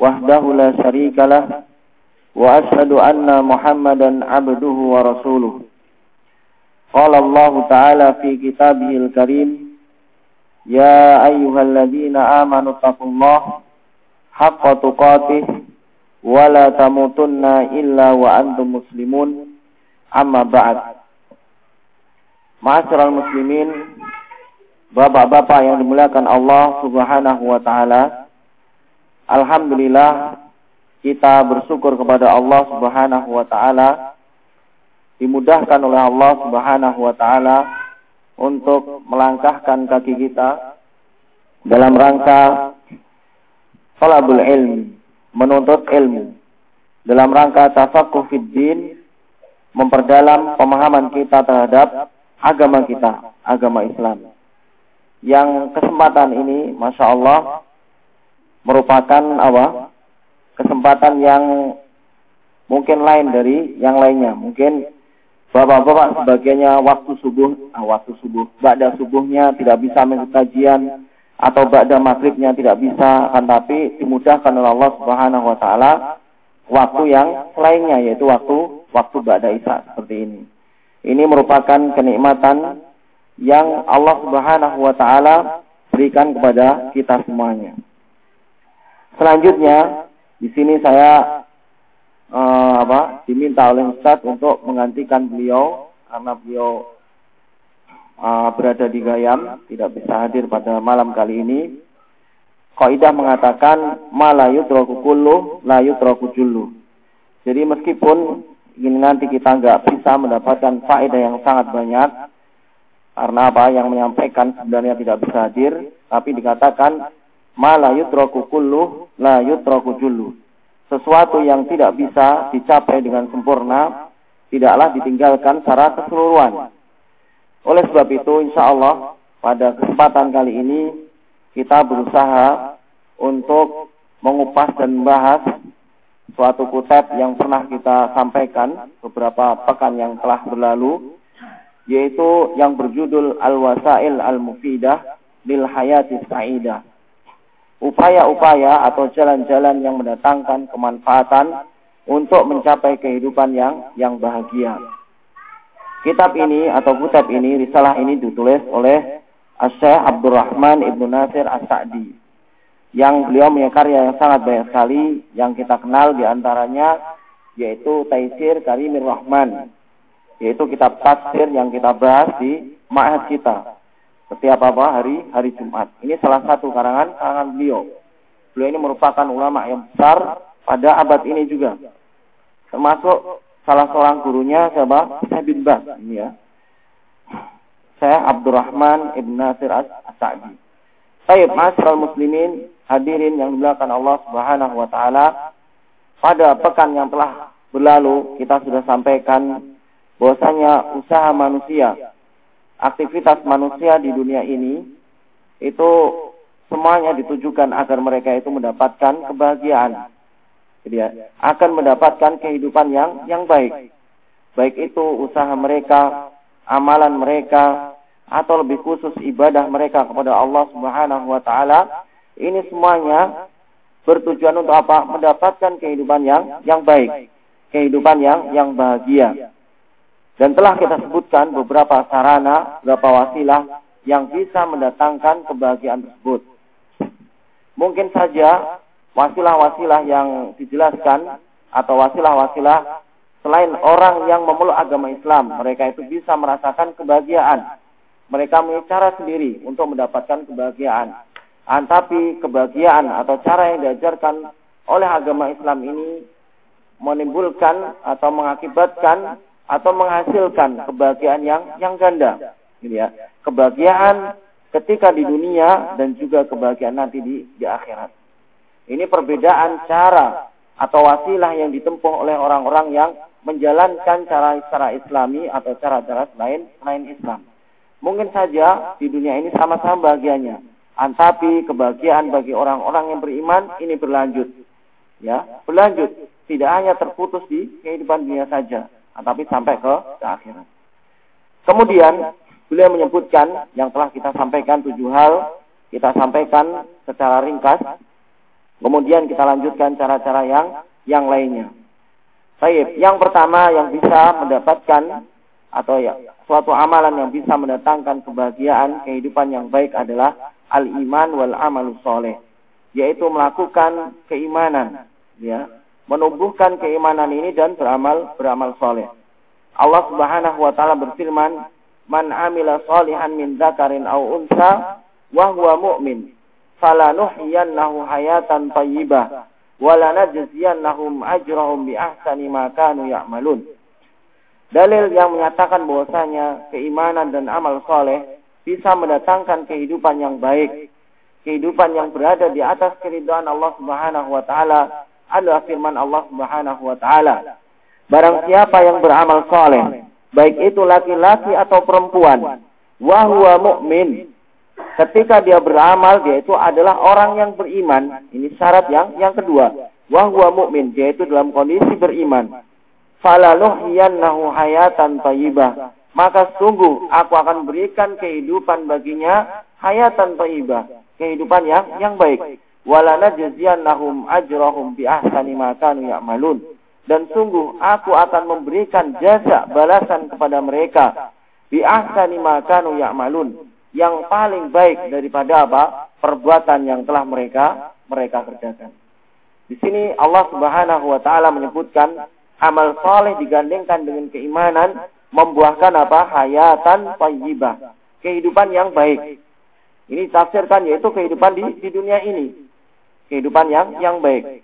وحده لا شريك له وأشهد أن محمدا عبده ورسوله قال الله تعالى في كتابه الكريم يا أيها الذين آمنوا اتقوا الله حق تقاته ولا تموتن إلا وأنتم مسلمون أما بعد Ma'asyiral muslimin, bapak-bapak yang dimuliakan Allah Subhanahu wa taala. Alhamdulillah kita bersyukur kepada Allah Subhanahu wa taala dimudahkan oleh Allah Subhanahu wa taala untuk melangkahkan kaki kita dalam rangka talabul ilmi, menuntut ilmu. Dalam rangka tafaqquh fid din, memperdalam pemahaman kita terhadap agama kita, agama Islam. Yang kesempatan ini, masya Allah, merupakan apa? Kesempatan yang mungkin lain dari yang lainnya. Mungkin bapak-bapak sebagainya waktu subuh, ah, waktu subuh, ba'da subuhnya tidak bisa mengikuti atau ba'da maghribnya tidak bisa, akan tapi dimudahkan oleh Allah Subhanahu wa taala waktu yang lainnya yaitu waktu waktu ba'da isya seperti ini. Ini merupakan kenikmatan yang Allah Subhanahu wa taala berikan kepada kita semuanya. Selanjutnya, di sini saya uh, apa? diminta oleh Ustaz untuk menggantikan beliau karena beliau uh, berada di Gayam, tidak bisa hadir pada malam kali ini. Kaidah mengatakan malayut yutraku kullu la yutraku jullu. Jadi meskipun ini nanti kita nggak bisa mendapatkan faedah yang sangat banyak karena apa yang menyampaikan sebenarnya tidak bisa hadir tapi dikatakan malah yutraku kullu la yutraku jullu sesuatu yang tidak bisa dicapai dengan sempurna tidaklah ditinggalkan secara keseluruhan oleh sebab itu insya Allah pada kesempatan kali ini kita berusaha untuk mengupas dan membahas suatu kutab yang pernah kita sampaikan beberapa pekan yang telah berlalu yaitu yang berjudul Al-Wasail Al-Mufidah lil Hayati Sa'idah. Upaya-upaya atau jalan-jalan yang mendatangkan kemanfaatan untuk mencapai kehidupan yang yang bahagia. Kitab ini atau kitab ini, risalah ini ditulis oleh Syekh Abdurrahman Ibnu Nasir As-Sa'di yang beliau punya karya yang sangat banyak sekali yang kita kenal di antaranya yaitu Taisir Karimir Rahman yaitu kitab tafsir yang kita bahas di ma'had kita setiap apa hari hari Jumat. Ini salah satu karangan karangan beliau. Beliau ini merupakan ulama yang besar pada abad ini juga. Termasuk salah seorang gurunya siapa? Bin Bas ini ya. Saya Abdurrahman Ibn Nasir As-Sa'di. Baik, muslimin, hadirin yang dimuliakan Allah Subhanahu wa taala. Pada pekan yang telah berlalu kita sudah sampaikan bahwasanya usaha manusia, aktivitas manusia di dunia ini itu semuanya ditujukan agar mereka itu mendapatkan kebahagiaan. Jadi ya, akan mendapatkan kehidupan yang yang baik. Baik itu usaha mereka, amalan mereka, atau lebih khusus ibadah mereka kepada Allah Subhanahu wa taala ini semuanya bertujuan untuk apa? Mendapatkan kehidupan yang yang baik, kehidupan yang yang bahagia. Dan telah kita sebutkan beberapa sarana, beberapa wasilah yang bisa mendatangkan kebahagiaan tersebut. Mungkin saja wasilah-wasilah yang dijelaskan atau wasilah-wasilah selain orang yang memeluk agama Islam, mereka itu bisa merasakan kebahagiaan mereka punya cara sendiri untuk mendapatkan kebahagiaan. Ah, tapi kebahagiaan atau cara yang diajarkan oleh agama Islam ini menimbulkan atau mengakibatkan atau menghasilkan kebahagiaan yang yang ganda, gitu ya. Kebahagiaan ketika di dunia dan juga kebahagiaan nanti di di akhirat. Ini perbedaan cara atau wasilah yang ditempuh oleh orang-orang yang menjalankan cara cara Islami atau cara-cara lain selain Islam. Mungkin saja di dunia ini sama-sama bahagianya. Tapi kebahagiaan bagi orang-orang yang beriman ini berlanjut. Ya, berlanjut. Tidak hanya terputus di kehidupan dunia saja, tapi sampai ke, ke akhirat. Kemudian beliau menyebutkan yang telah kita sampaikan tujuh hal, kita sampaikan secara ringkas. Kemudian kita lanjutkan cara-cara yang yang lainnya. Baik, yang pertama yang bisa mendapatkan atau ya suatu amalan yang bisa mendatangkan kebahagiaan kehidupan yang baik adalah al-iman wal amalu soleh, yaitu melakukan keimanan, ya, menumbuhkan keimanan ini dan beramal beramal soleh. Allah Subhanahu wa taala berfirman, "Man amila solihan min dzakarin aw unsa wa huwa mu'min, falanuhyiyannahu hayatan thayyibah wala najziyannahum ajrahum bi ahsani ma kanu ya'malun. Dalil yang menyatakan bahwasanya keimanan dan amal soleh bisa mendatangkan kehidupan yang baik, kehidupan yang berada di atas keridhaan Allah Subhanahu wa taala adalah firman Allah Subhanahu wa taala. Barang siapa yang beramal soleh, baik itu laki-laki atau perempuan, wahwa mu'min, Ketika dia beramal, dia itu adalah orang yang beriman. Ini syarat yang yang kedua. Wahwa mu'min, dia itu dalam kondisi beriman. Falanuhyiyannahu hayatan tayyibah. Maka sungguh aku akan berikan kehidupan baginya hayatan tayyibah. Kehidupan yang yang baik. Walana jaziyannahum ajrahum bi ahsani ma kanu ya'malun. Dan sungguh aku akan memberikan jasa balasan kepada mereka bi ahsani ma kanu ya'malun yang paling baik daripada apa? perbuatan yang telah mereka mereka kerjakan. Di sini Allah Subhanahu wa taala menyebutkan amal soleh digandengkan dengan keimanan membuahkan apa? hayatan thayyibah, kehidupan yang baik. Ini tafsirkan yaitu kehidupan di, di dunia ini. Kehidupan yang yang baik.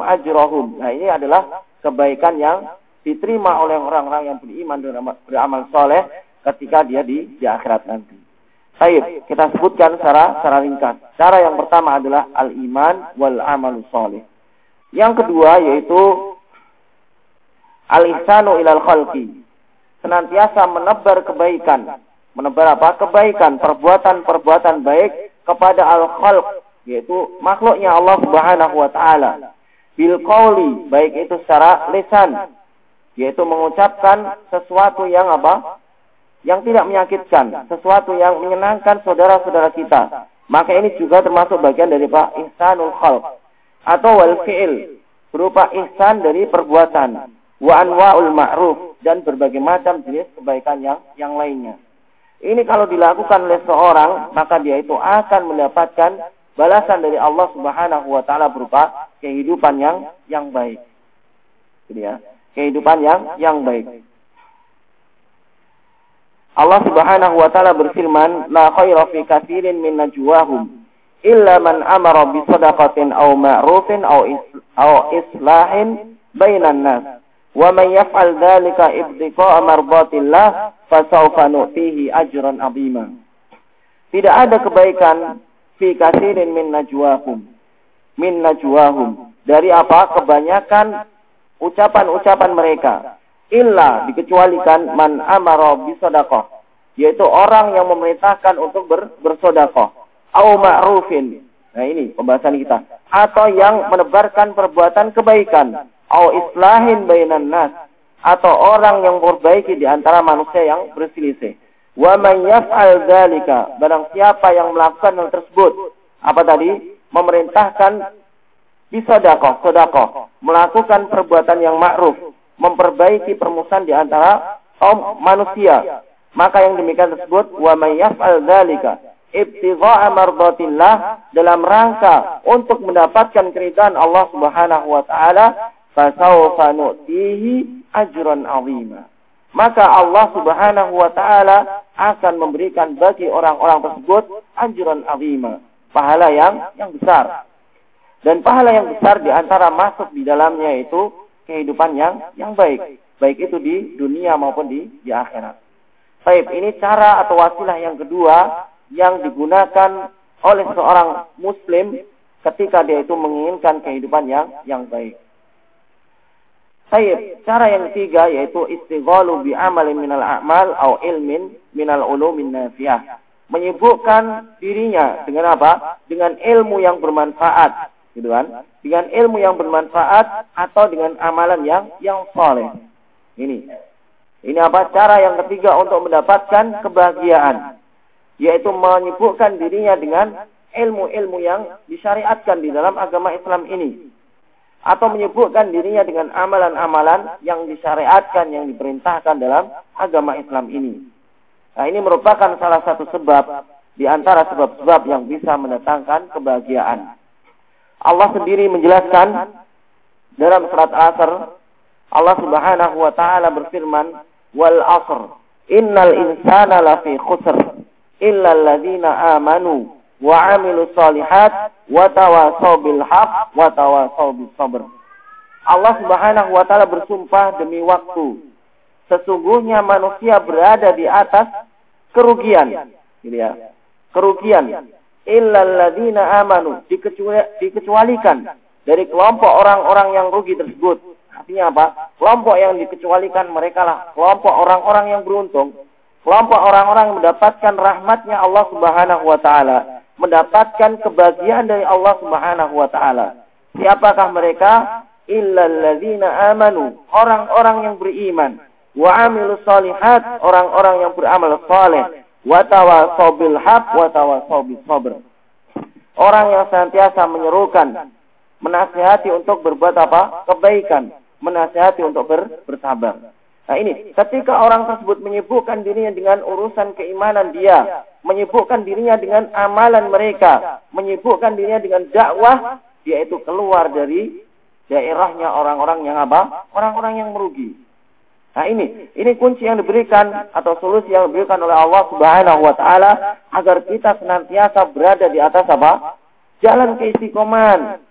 Ajrahum. Nah, ini adalah kebaikan yang diterima oleh orang-orang yang beriman dan beramal soleh ketika dia di, di akhirat nanti. Baik, kita sebutkan secara secara ringkas. Cara yang pertama adalah al-iman wal amal soleh. Yang kedua yaitu al-ihsanu ilal khalqi. Senantiasa menebar kebaikan. Menebar apa? Kebaikan, perbuatan-perbuatan baik kepada al-khalq, yaitu makhluknya Allah Subhanahu wa taala. Bil qawli, baik itu secara lisan, yaitu mengucapkan sesuatu yang apa? yang tidak menyakitkan, sesuatu yang menyenangkan saudara-saudara kita. Maka ini juga termasuk bagian dari Pak ihsanul khalq atau wal fi'il berupa ihsan dari perbuatan wa anwa'ul ma'ruf dan berbagai macam jenis kebaikan yang yang lainnya. Ini kalau dilakukan oleh seorang, maka dia itu akan mendapatkan balasan dari Allah Subhanahu wa taala berupa kehidupan yang yang baik. Jadi ya, kehidupan yang yang baik. Allah Subhanahu wa taala berfirman, "La khaira fi katsirin min najwahum illa man amara bi shadaqatin aw ma'rufin aw aw islahin bainan nas. Wa man yaf'al dzalika ibtiqa'a mardatillah fasawfa nu'tihi ajran 'azima." Tidak ada kebaikan fi katsirin min najwahum. Min najwahum. Dari apa? Kebanyakan ucapan-ucapan mereka. Illa dikecualikan man amara bisodakoh yaitu orang yang memerintahkan untuk ber, bersodakoh au ma'rufin. Nah ini pembahasan kita. Atau yang menebarkan perbuatan kebaikan. Au islahin bainan nas. Atau orang yang memperbaiki di antara manusia yang berselisih wa man yaf'al dzalika barang siapa yang melakukan hal tersebut apa tadi memerintahkan bisodakoh sodakoh melakukan perbuatan yang ma'ruf memperbaiki permusuhan di antara kaum manusia. Maka yang demikian tersebut wa may yaf'al dzalika ibtigha'a mardatillah dalam rangka untuk mendapatkan keridhaan Allah Subhanahu wa taala fasawfa nu'tihi ajran 'azima. Maka Allah Subhanahu wa taala akan memberikan bagi orang-orang tersebut ajran 'azima, pahala yang yang besar. Dan pahala yang besar di antara masuk di dalamnya itu kehidupan yang yang baik, baik itu di dunia maupun di di akhirat. Baik, ini cara atau wasilah yang kedua yang digunakan oleh seorang muslim ketika dia itu menginginkan kehidupan yang yang baik. Baik, cara yang ketiga yaitu istighalu bi amalin minal a'mal au ilmin minal ulumin nafiah. Menyibukkan dirinya dengan apa? Dengan ilmu yang bermanfaat gitu kan? Dengan ilmu yang bermanfaat atau dengan amalan yang yang soleh. Ini, ini apa cara yang ketiga untuk mendapatkan kebahagiaan, yaitu menyibukkan dirinya dengan ilmu-ilmu yang disyariatkan di dalam agama Islam ini atau menyebutkan dirinya dengan amalan-amalan yang disyariatkan yang diperintahkan dalam agama Islam ini. Nah, ini merupakan salah satu sebab di antara sebab-sebab yang bisa mendatangkan kebahagiaan. Allah sendiri menjelaskan dalam surat Al-Asr Allah Subhanahu wa taala berfirman wal asr innal insana lafi khusr illa alladziina amanu wa 'amilus solihat wa tawasaw bil haq wa tawasaw bis sabr. Allah Subhanahu wa taala bersumpah demi waktu. Sesungguhnya manusia berada di atas kerugian. Gitu ya. Kerugian. Illal ladzina amanu dikecualikan dari kelompok orang-orang yang rugi tersebut. Artinya apa? Kelompok yang dikecualikan mereka lah kelompok orang-orang yang beruntung. Kelompok orang-orang mendapatkan rahmatnya Allah Subhanahu wa taala mendapatkan kebahagiaan dari Allah Subhanahu wa taala. Siapakah mereka? Illalladzina amanu, orang-orang yang beriman, wa amilus solihat, orang-orang yang beramal saleh, wa tawassaw bil haq wa tawassaw sabr. Orang yang senantiasa menyerukan, menasihati untuk berbuat apa? Kebaikan, menasihati untuk ber, bersabar. Nah ini, ketika orang tersebut menyibukkan dirinya dengan urusan keimanan dia, menyibukkan dirinya dengan amalan mereka, menyibukkan dirinya dengan dakwah, dia itu keluar dari daerahnya orang-orang yang apa? Orang-orang yang merugi. Nah ini, ini kunci yang diberikan atau solusi yang diberikan oleh Allah Subhanahu wa taala agar kita senantiasa berada di atas apa? Jalan keistiqoman,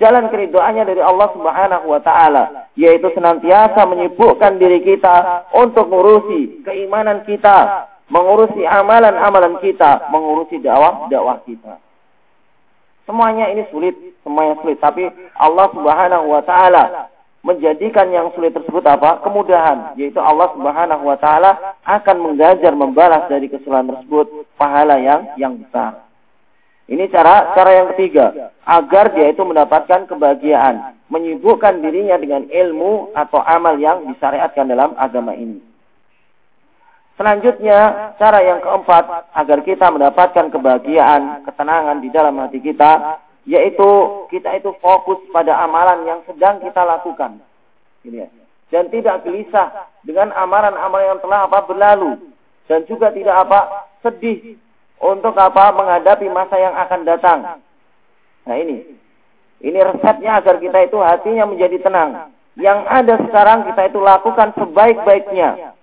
jalan keridoannya dari Allah Subhanahu wa taala, yaitu senantiasa menyibukkan diri kita untuk mengurusi keimanan kita, mengurusi amalan-amalan kita, mengurusi dakwah-dakwah kita. Semuanya ini sulit, semuanya sulit, tapi Allah Subhanahu wa taala menjadikan yang sulit tersebut apa? Kemudahan, yaitu Allah Subhanahu wa taala akan menggajar membalas dari kesalahan tersebut pahala yang yang besar. Ini cara cara yang ketiga, agar dia itu mendapatkan kebahagiaan, menyibukkan dirinya dengan ilmu atau amal yang disyariatkan dalam agama ini. Selanjutnya, cara yang keempat agar kita mendapatkan kebahagiaan, ketenangan di dalam hati kita, yaitu kita itu fokus pada amalan yang sedang kita lakukan. Ya. Dan tidak gelisah dengan amalan-amalan yang telah apa berlalu dan juga tidak apa sedih untuk apa? Menghadapi masa yang akan datang. Nah ini. Ini resepnya agar kita itu hatinya menjadi tenang. Yang ada sekarang kita itu lakukan sebaik-baiknya.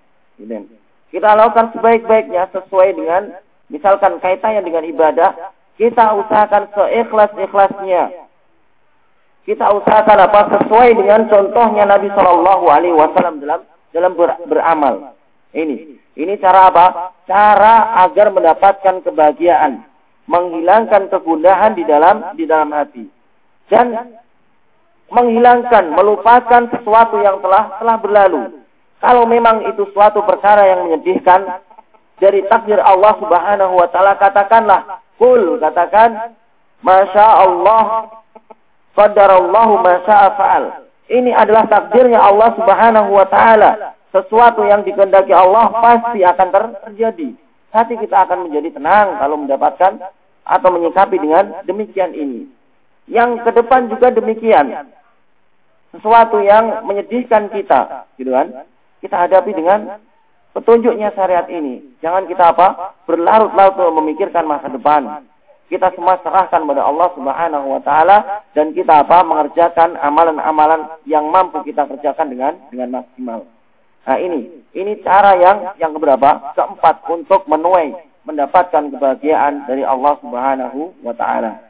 Kita lakukan sebaik-baiknya sesuai dengan misalkan kaitannya dengan ibadah, kita usahakan seikhlas-ikhlasnya. Kita usahakan apa sesuai dengan contohnya Nabi Shallallahu Alaihi Wasallam dalam dalam ber, beramal. Ini ini cara apa? Cara agar mendapatkan kebahagiaan, menghilangkan kegundahan di dalam di dalam hati. Dan menghilangkan, melupakan sesuatu yang telah telah berlalu. Kalau memang itu suatu perkara yang menyedihkan dari takdir Allah Subhanahu wa taala katakanlah, kul katakan, Masya Allah, qadarallahu ma fa'al. Ini adalah takdirnya Allah Subhanahu wa taala sesuatu yang dikehendaki Allah pasti akan terjadi. Hati kita akan menjadi tenang kalau mendapatkan atau menyikapi dengan demikian ini. Yang ke depan juga demikian. Sesuatu yang menyedihkan kita, gitu kan? Kita hadapi dengan petunjuknya syariat ini. Jangan kita apa? Berlarut-larut memikirkan masa depan. Kita semua serahkan kepada Allah Subhanahu wa taala dan kita apa? mengerjakan amalan-amalan yang mampu kita kerjakan dengan dengan maksimal. Nah ini, ini cara yang yang keberapa? Keempat untuk menuai mendapatkan kebahagiaan dari Allah Subhanahu wa taala.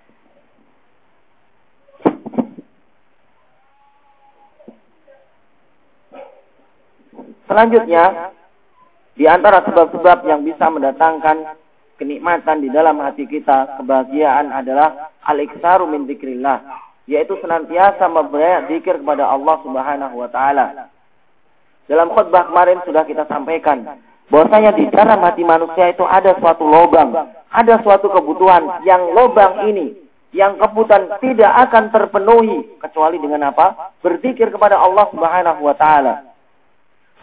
Selanjutnya, di antara sebab-sebab yang bisa mendatangkan kenikmatan di dalam hati kita, kebahagiaan adalah al-iktsaru min dzikrillah, yaitu senantiasa memperbanyak zikir kepada Allah Subhanahu wa taala. Dalam khutbah kemarin sudah kita sampaikan bahwasanya di dalam hati manusia itu ada suatu lubang, ada suatu kebutuhan yang lubang ini yang kebutuhan tidak akan terpenuhi kecuali dengan apa? Berzikir kepada Allah Subhanahu wa taala.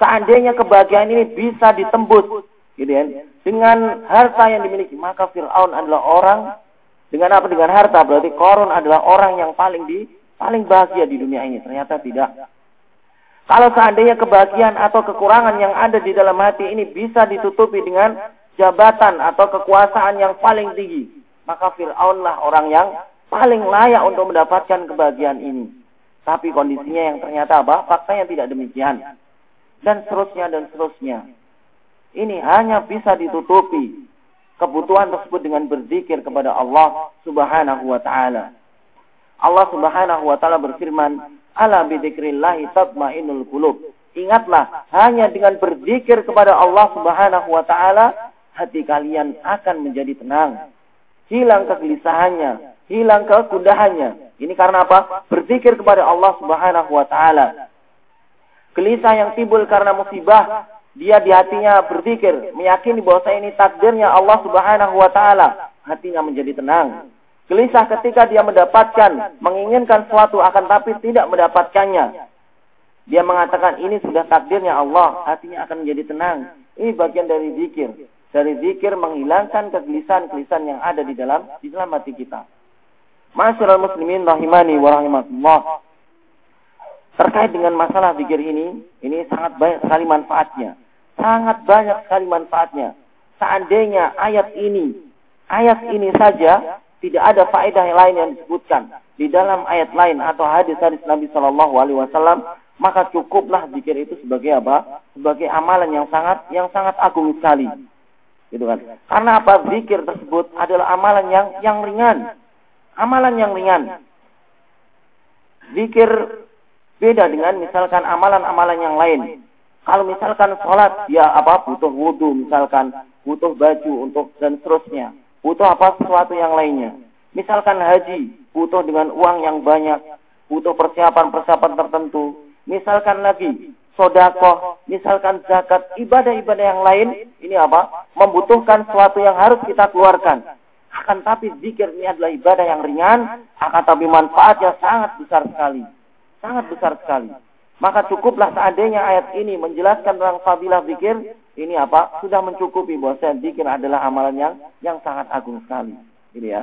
Seandainya kebahagiaan ini bisa ditembus Gitu kan? Dengan harta yang dimiliki, maka Fir'aun adalah orang dengan apa? Dengan harta berarti Korun adalah orang yang paling di paling bahagia di dunia ini. Ternyata tidak. Kalau seandainya kebahagiaan atau kekurangan yang ada di dalam hati ini bisa ditutupi dengan jabatan atau kekuasaan yang paling tinggi, maka Fir'aun lah orang yang paling layak untuk mendapatkan kebahagiaan ini. Tapi kondisinya yang ternyata apa? Faktanya tidak demikian. Dan seterusnya dan seterusnya. Ini hanya bisa ditutupi kebutuhan tersebut dengan berzikir kepada Allah Subhanahu wa taala. Allah Subhanahu wa taala berfirman, "Ala bidzikrillah tatmainnul qulub." Ingatlah, hanya dengan berzikir kepada Allah Subhanahu wa taala hati kalian akan menjadi tenang. Hilang kegelisahannya, hilang kegundahannya. Ini karena apa? Berzikir kepada Allah Subhanahu wa taala. Gelisah yang timbul karena musibah dia di hatinya berzikir, meyakini bahwa ini takdirnya Allah Subhanahu wa taala, hatinya menjadi tenang. Gelisah ketika dia mendapatkan, menginginkan sesuatu akan tapi tidak mendapatkannya. Dia mengatakan ini sudah takdirnya Allah, hatinya akan menjadi tenang. Ini bagian dari zikir. Dari zikir menghilangkan kegelisahan-kegelisahan yang ada di dalam di dalam hati kita. Masyaallah muslimin rahimani wa rahimakumullah. Terkait dengan masalah zikir ini, ini sangat banyak sekali manfaatnya. Sangat banyak sekali manfaatnya. Seandainya ayat ini, ayat ini saja tidak ada faedah yang lain yang disebutkan di dalam ayat lain atau hadis-hadis Nabi Shallallahu Alaihi Wasallam, maka cukuplah zikir itu sebagai apa? Sebagai amalan yang sangat yang sangat agung sekali. Gitu kan? Karena apa? Zikir tersebut adalah amalan yang yang ringan. Amalan yang ringan. Zikir beda dengan misalkan amalan-amalan yang lain. Kalau misalkan sholat, ya apa butuh wudhu, misalkan butuh baju untuk dan seterusnya. Butuh apa sesuatu yang lainnya. Misalkan haji, butuh dengan uang yang banyak, butuh persiapan-persiapan tertentu. Misalkan lagi sodako, misalkan zakat, ibadah-ibadah yang lain, ini apa? Membutuhkan sesuatu yang harus kita keluarkan. Akan tapi zikir ini adalah ibadah yang ringan, akan tapi manfaatnya sangat besar sekali. Sangat besar sekali. Maka cukuplah seandainya ayat ini menjelaskan tentang fadilah zikir, ini apa? Sudah mencukupi bahwa zikir adalah amalan yang yang sangat agung sekali. Ini ya.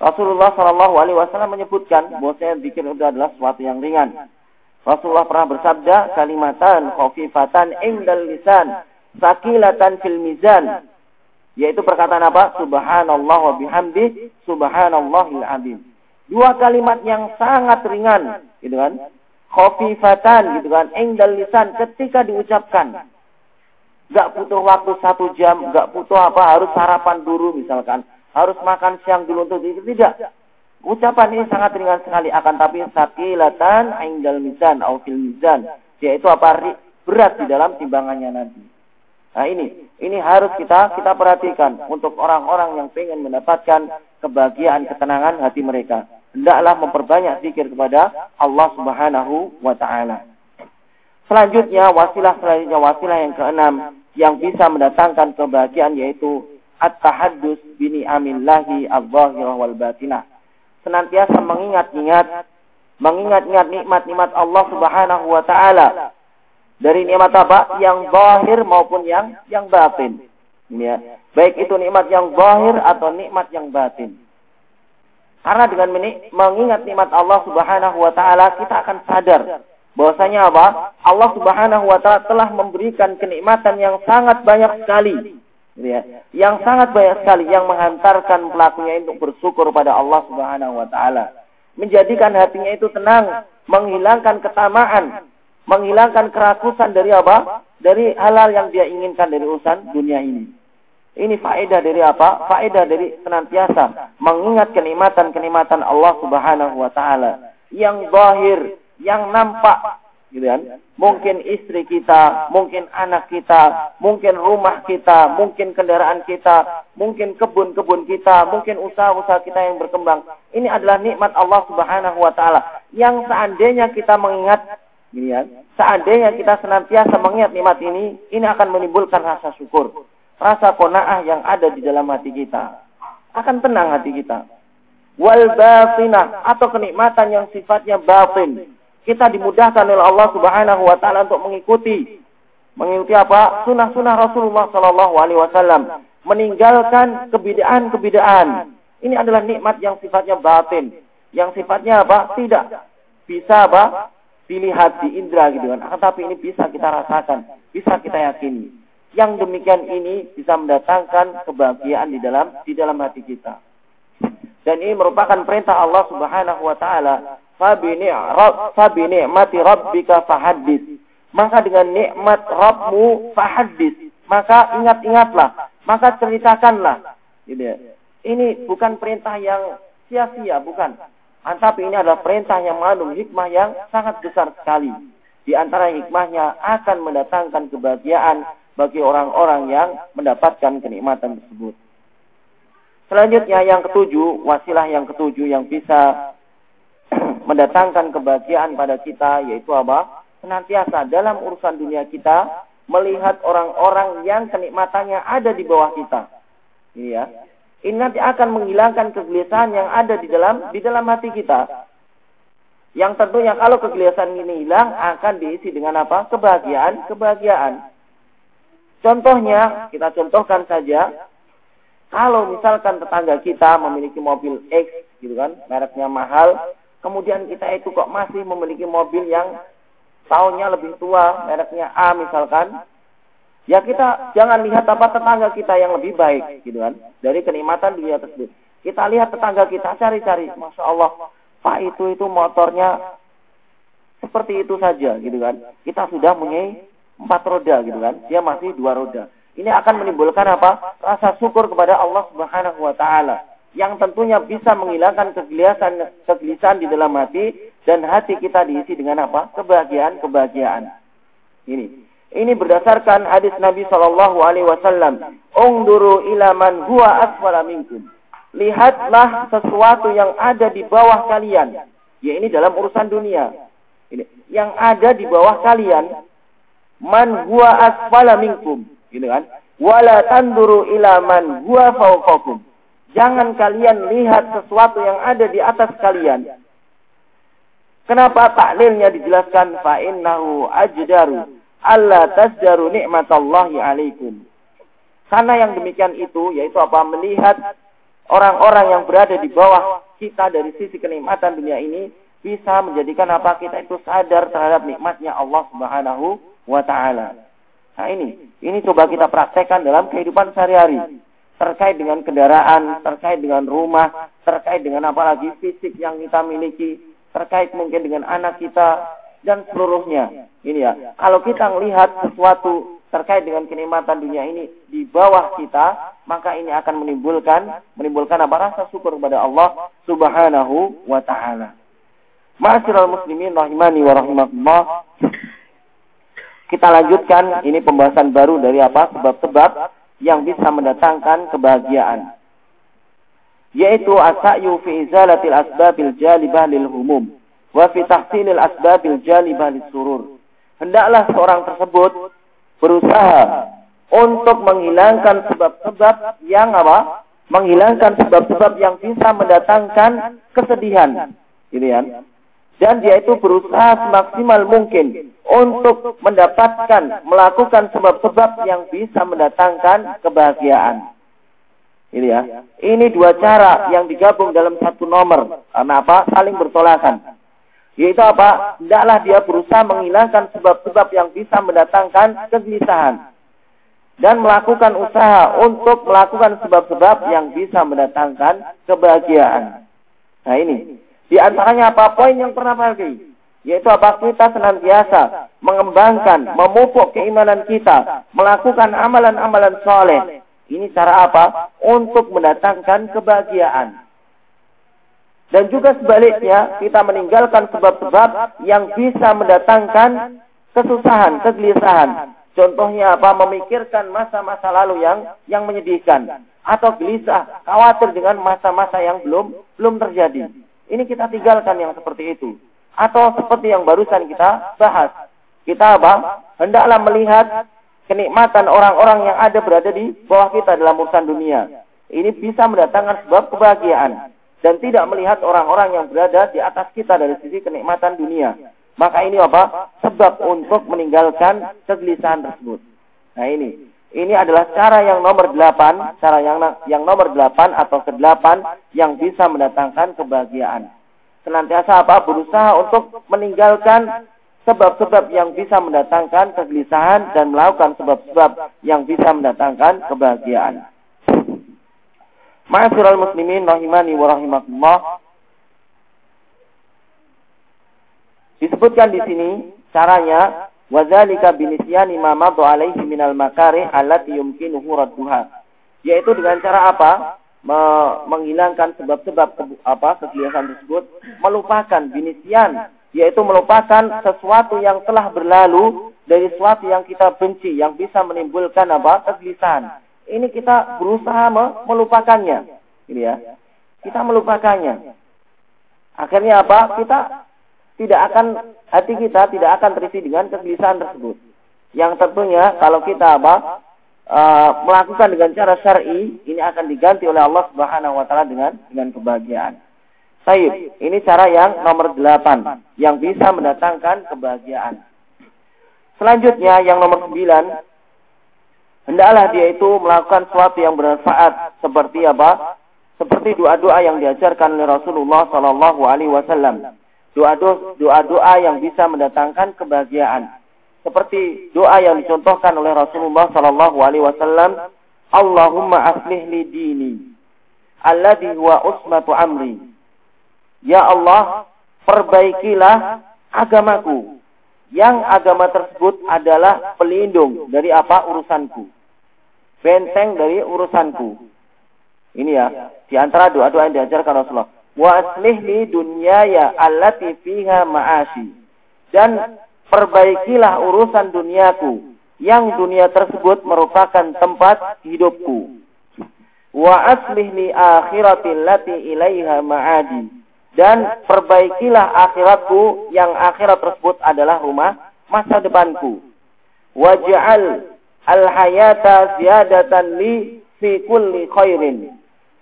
Rasulullah Shallallahu Alaihi Wasallam menyebutkan bahwa zikir itu adalah sesuatu yang ringan. Rasulullah pernah bersabda, kalimatan khafifatan indal lisan, sakilatan fil mizan. Yaitu perkataan apa? Subhanallah wa bihamdi, subhanallahil azim. Dua kalimat yang sangat ringan, gitu kan? khafifatan gitu kan, engdal lisan ketika diucapkan. Gak butuh waktu satu jam, gak butuh apa, harus sarapan dulu misalkan. Harus makan siang dulu untuk itu. Tidak. Ucapan ini sangat ringan sekali. Akan tapi sakilatan engdal lisan, au fil mizan. Yaitu apa, berat di dalam timbangannya nanti. Nah ini, ini harus kita kita perhatikan untuk orang-orang yang ingin mendapatkan kebahagiaan, ketenangan hati mereka hendaklah memperbanyak zikir kepada Allah Subhanahu wa taala. Selanjutnya wasilah selanjutnya wasilah yang keenam yang bisa mendatangkan kebahagiaan yaitu at-tahaddus bini amillahi adh-dhahirah wal batinah. Senantiasa mengingat-ingat mengingat-ingat nikmat-nikmat Allah Subhanahu wa taala. Dari nikmat apa? Yang zahir maupun yang yang batin. Ya. Baik itu nikmat yang zahir atau nikmat yang batin. Karena dengan mengingat nikmat Allah Subhanahu wa taala kita akan sadar bahwasanya apa? Allah Subhanahu wa taala telah memberikan kenikmatan yang sangat banyak sekali. Ya, yang sangat banyak sekali yang menghantarkan pelakunya untuk bersyukur pada Allah Subhanahu wa taala. Menjadikan hatinya itu tenang, menghilangkan ketamaan, menghilangkan kerakusan dari apa? Dari hal-hal yang dia inginkan dari urusan dunia ini. Ini faedah dari apa? Faedah dari senantiasa mengingat kenikmatan-kenikmatan Allah Subhanahu wa taala yang zahir, yang nampak gitu kan? Mungkin istri kita, mungkin anak kita, mungkin rumah kita, mungkin kendaraan kita, mungkin kebun-kebun kita, mungkin usaha-usaha kita yang berkembang. Ini adalah nikmat Allah Subhanahu wa taala yang seandainya kita mengingat gini ya, seandainya kita senantiasa mengingat nikmat ini, ini akan menimbulkan rasa syukur rasa kona'ah yang ada di dalam hati kita. Akan tenang hati kita. Wal batinah atau kenikmatan yang sifatnya batin. Kita dimudahkan oleh Allah Subhanahu wa taala untuk mengikuti Mengikuti apa? Sunnah-sunnah Rasulullah Shallallahu Alaihi Wasallam. Meninggalkan kebidaan-kebidaan. Ini adalah nikmat yang sifatnya batin. Yang sifatnya apa? Tidak bisa apa? Dilihat di indera gitu kan. Tetapi ini bisa kita rasakan. Bisa kita yakini. Yang demikian ini bisa mendatangkan kebahagiaan di dalam di dalam hati kita. Dan ini merupakan perintah Allah Subhanahu wa taala. Fabi ni'mati rabbika fahaddits. Maka dengan nikmat Rabbmu fahaddits. Maka ingat-ingatlah, maka ceritakanlah. Gitu ya. Ini bukan perintah yang sia-sia, bukan. Tetapi ini adalah perintah yang mengandung hikmah yang sangat besar sekali. Di antara hikmahnya akan mendatangkan kebahagiaan bagi orang-orang yang mendapatkan kenikmatan tersebut. Selanjutnya yang ketujuh, wasilah yang ketujuh yang bisa mendatangkan kebahagiaan pada kita yaitu apa? Senantiasa dalam urusan dunia kita melihat orang-orang yang kenikmatannya ada di bawah kita. Ini ya. Ini nanti akan menghilangkan kegelisahan yang ada di dalam di dalam hati kita. Yang tentunya kalau kegelisahan ini hilang akan diisi dengan apa? Kebahagiaan, kebahagiaan. Contohnya, kita contohkan saja. Kalau misalkan tetangga kita memiliki mobil X, gitu kan, mereknya mahal, kemudian kita itu kok masih memiliki mobil yang tahunnya lebih tua, mereknya A misalkan, Ya kita jangan lihat apa tetangga kita yang lebih baik, gitu kan, dari kenikmatan dunia tersebut. Kita lihat tetangga kita cari-cari, masya Allah, Pak itu itu motornya seperti itu saja, gitu kan. Kita sudah punya empat roda, gitu kan. Dia masih dua roda. Ini akan menimbulkan apa? Rasa syukur kepada Allah Subhanahu Wa Taala yang tentunya bisa menghilangkan kegelisahan kegelisahan di dalam hati dan hati kita diisi dengan apa? Kebahagiaan, kebahagiaan. Ini. Ini berdasarkan hadis Nabi Shallallahu Alaihi Wasallam. Ungduru ilaman huwa asfala minkum. Lihatlah sesuatu yang ada di bawah kalian. Ya ini dalam urusan dunia. Ini yang ada di bawah kalian. Man huwa asfala minkum. Gitu kan? Wala tanduru ilaman huwa fauqakum. Jangan kalian lihat sesuatu yang ada di atas kalian. Kenapa taklilnya dijelaskan fa innahu ajdaru Allah tasdaru nikmatallahi alaikum. Karena yang demikian itu yaitu apa? Melihat orang-orang yang berada di bawah kita dari sisi kenikmatan dunia ini bisa menjadikan apa kita itu sadar terhadap nikmatnya Allah Subhanahu wa taala. Nah ini, ini coba kita praktekkan dalam kehidupan sehari-hari. Terkait dengan kendaraan, terkait dengan rumah, terkait dengan apalagi fisik yang kita miliki, terkait mungkin dengan anak kita, dan seluruhnya. Ini ya. Kalau kita melihat sesuatu terkait dengan kenikmatan dunia ini di bawah kita, maka ini akan menimbulkan menimbulkan apa rasa syukur kepada Allah Subhanahu wa taala. Ma'asyiral muslimin rahimani wa rahimakumullah. Kita lanjutkan ini pembahasan baru dari apa? Sebab-sebab yang bisa mendatangkan kebahagiaan. Yaitu asa'yu fi izalatil asbabil jalibah lil humum wa fi tahsilil asbabil jalibah surur. Hendaklah seorang tersebut berusaha untuk menghilangkan sebab-sebab yang apa? Menghilangkan sebab-sebab yang bisa mendatangkan kesedihan. Gitu ya. Dan dia itu berusaha semaksimal mungkin untuk mendapatkan, melakukan sebab-sebab yang bisa mendatangkan kebahagiaan. Ini ya. Ini dua cara yang digabung dalam satu nomor. Karena apa? Saling bertolakan. Yaitu apa? Tidaklah dia berusaha menghilangkan sebab-sebab yang bisa mendatangkan kegelisahan. Dan melakukan usaha untuk melakukan sebab-sebab yang bisa mendatangkan kebahagiaan. Nah ini. Di antaranya apa? Poin yang pernah pergi. Yaitu apa? Kita senantiasa mengembangkan, memupuk keimanan kita. Melakukan amalan-amalan soleh. Ini cara apa? Untuk mendatangkan kebahagiaan. Dan juga sebaliknya, kita meninggalkan sebab-sebab yang bisa mendatangkan kesusahan, kegelisahan. Contohnya apa? Memikirkan masa-masa lalu yang yang menyedihkan atau gelisah, khawatir dengan masa-masa yang belum belum terjadi. Ini kita tinggalkan yang seperti itu. Atau seperti yang barusan kita bahas. Kita apa? Hendaklah melihat kenikmatan orang-orang yang ada berada di bawah kita dalam urusan dunia. Ini bisa mendatangkan sebab kebahagiaan dan tidak melihat orang-orang yang berada di atas kita dari sisi kenikmatan dunia. Maka ini apa? Sebab untuk meninggalkan kegelisahan tersebut. Nah ini. Ini adalah cara yang nomor delapan, cara yang yang nomor delapan atau kedelapan yang bisa mendatangkan kebahagiaan. Senantiasa apa? Berusaha untuk meninggalkan sebab-sebab yang bisa mendatangkan kegelisahan dan melakukan sebab-sebab yang bisa mendatangkan kebahagiaan. Ma'asyiral muslimin rahimani wa rahimakumullah. Disebutkan di sini caranya wadzalika binisyani ma madha alaihi minal makari allati yumkinuhu radduha. Yaitu dengan cara apa? Me menghilangkan sebab-sebab ke apa kegelisahan tersebut, melupakan binisyan, yaitu melupakan sesuatu yang telah berlalu dari sesuatu yang kita benci yang bisa menimbulkan apa? kegelisahan ini kita berusaha melupakannya. Ini ya. Kita melupakannya. Akhirnya apa? Kita tidak akan hati kita tidak akan terisi dengan kegelisahan tersebut. Yang tentunya kalau kita apa? Uh, melakukan dengan cara syar'i ini akan diganti oleh Allah Subhanahu wa taala dengan dengan kebahagiaan. Baik, ini cara yang nomor delapan yang bisa mendatangkan kebahagiaan. Selanjutnya yang nomor sembilan hendaklah dia itu melakukan sesuatu yang bermanfaat seperti apa? Seperti doa-doa yang diajarkan oleh Rasulullah Sallallahu Alaihi Wasallam. Doa-doa yang bisa mendatangkan kebahagiaan. Seperti doa yang dicontohkan oleh Rasulullah Sallallahu Alaihi Wasallam. Allahumma aslih li dini. Alladhi huwa usmatu amri. Ya Allah, perbaikilah agamaku yang agama tersebut adalah pelindung dari apa urusanku. Benteng dari urusanku. Ini ya, di antara doa-doa yang diajarkan Rasulullah. Wa aslih li dunyaya allati fiha ma'ashi. Dan perbaikilah urusan duniaku yang dunia tersebut merupakan tempat hidupku. Wa aslih li akhirati allati ilaiha ma'adi dan perbaikilah akhiratku yang akhirat tersebut adalah rumah masa depanku. Waj'al al-hayata ziyadatan li fi kulli khairin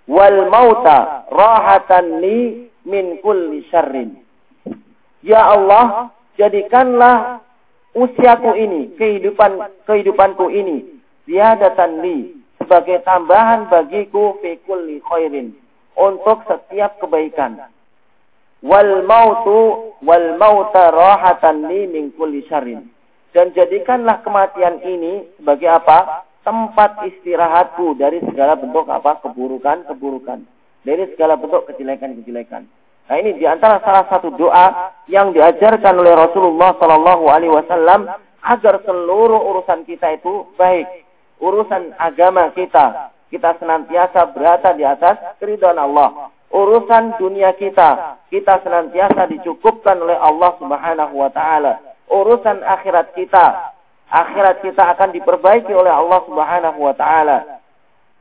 wal mauta rahatan li min kulli syarrin. Ya Allah, jadikanlah usiaku ini, kehidupan kehidupanku ini ziyadatan li sebagai tambahan bagiku fi kulli khairin untuk setiap kebaikan wal mautu wal mauta rahatan li min kulli syarrin. Dan jadikanlah kematian ini sebagai apa? Tempat istirahatku dari segala bentuk apa? keburukan-keburukan. Dari segala bentuk kejelekan-kejelekan. Nah ini di antara salah satu doa yang diajarkan oleh Rasulullah Sallallahu Alaihi Wasallam agar seluruh urusan kita itu baik, urusan agama kita, kita senantiasa berada di atas keridhaan Allah urusan dunia kita, kita senantiasa dicukupkan oleh Allah Subhanahu wa taala. Urusan akhirat kita, akhirat kita akan diperbaiki oleh Allah Subhanahu wa taala.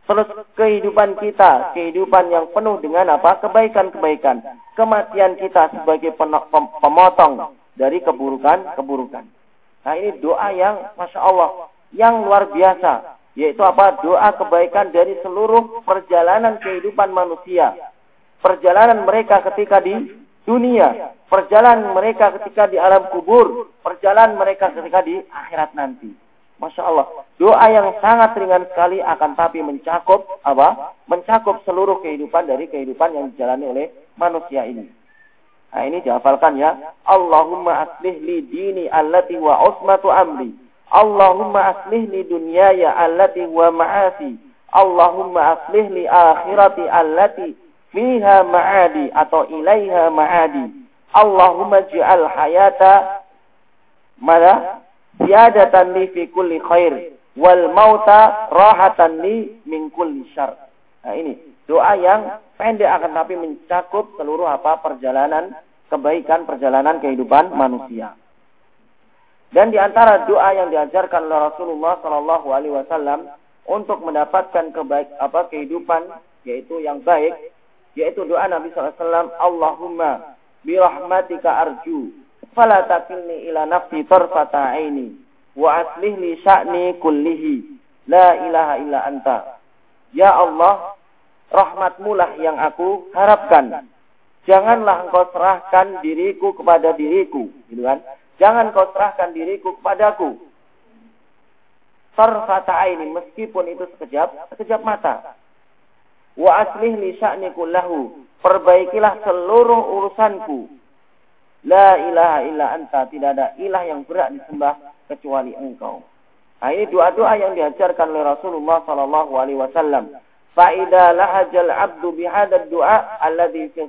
Terus kehidupan kita, kehidupan yang penuh dengan apa? kebaikan-kebaikan. Kematian kita sebagai pemotong dari keburukan-keburukan. Nah, ini doa yang Masya Allah, yang luar biasa. Yaitu apa? Doa kebaikan dari seluruh perjalanan kehidupan manusia perjalanan mereka ketika di dunia, perjalanan mereka ketika di alam kubur, perjalanan mereka ketika di akhirat nanti. Masya Allah, doa yang sangat ringan sekali akan tapi mencakup apa? Mencakup seluruh kehidupan dari kehidupan yang dijalani oleh manusia ini. Nah ini dihafalkan ya. Allahumma aslih li dini allati wa usmatu amri. Allahumma aslih li dunyaya allati wa ma'asi. Allahumma aslih li akhirati allati fiha ma'adi atau ilaiha ma'adi. Allahumma ji'al hayata mana ziyadatan li fi kulli khair wal mauta rahatan li min kulli syar. Nah ini doa yang pendek akan tapi mencakup seluruh apa perjalanan kebaikan perjalanan kehidupan manusia. Dan di antara doa yang diajarkan oleh Rasulullah Shallallahu Alaihi Wasallam untuk mendapatkan kebaik apa kehidupan yaitu yang baik yaitu doa Nabi SAW Allahumma birahmatika arju fala takilni ila nafsi tarfata aini wa aslih li sya'ni kullihi la ilaha illa anta ya Allah rahmatmu lah yang aku harapkan Janganlah engkau serahkan diriku kepada diriku, gitu kan? Jangan kau serahkan diriku kepadaku. Tarfata ini meskipun itu sekejap, sekejap mata. Wa aslih li sya'ni kullahu. Perbaikilah seluruh urusanku. La ilaha illa anta. Tidak ada ilah yang berat disembah kecuali engkau. Nah, ini doa-doa yang diajarkan oleh Rasulullah sallallahu alaihi wasallam. Fa'idha lahajal abdu bihadad doa alladhi fi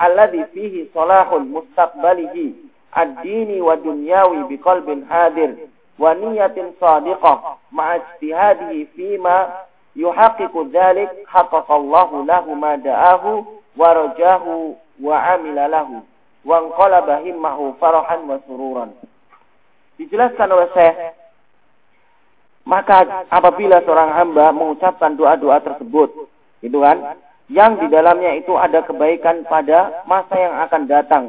alladhi fihi salahul mustaqbalihi ad-dini wa dunyawi biqalbin hadir wa niyatin sadiqah ma'a ijtihadihi fima yuhaqiqu dzalik haqqaqallahu lahu ma da'ahu wa rajahu wa amila lahu wa anqalaba himmahu farahan wa sururan. Dijelaskan oleh Syekh maka apabila seorang hamba mengucapkan doa-doa tersebut, itu kan, yang di dalamnya itu ada kebaikan pada masa yang akan datang,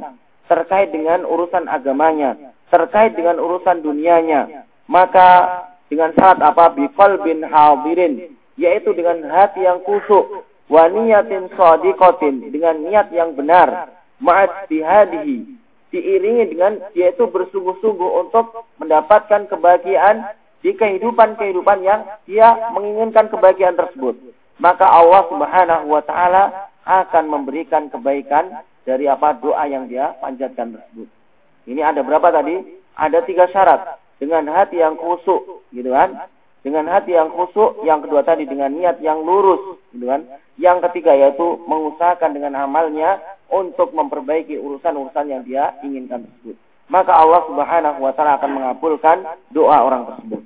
terkait dengan urusan agamanya, terkait dengan urusan dunianya, maka dengan syarat apa? Bikol bin hadirin, yaitu dengan hati yang kusuk, waniyatin sadiqatin, dengan niat yang benar, ma'at bihadihi, diiringi dengan yaitu bersungguh-sungguh untuk mendapatkan kebahagiaan di kehidupan-kehidupan yang dia menginginkan kebahagiaan tersebut. Maka Allah Subhanahu wa taala akan memberikan kebaikan dari apa doa yang dia panjatkan tersebut. Ini ada berapa tadi? Ada tiga syarat. Dengan hati yang kusuk, gitu kan? Dengan hati yang kusuk, yang kedua tadi dengan niat yang lurus, gitu kan? Yang ketiga yaitu mengusahakan dengan amalnya untuk memperbaiki urusan-urusan yang dia inginkan tersebut. Maka Allah Subhanahu wa taala akan mengabulkan doa orang tersebut.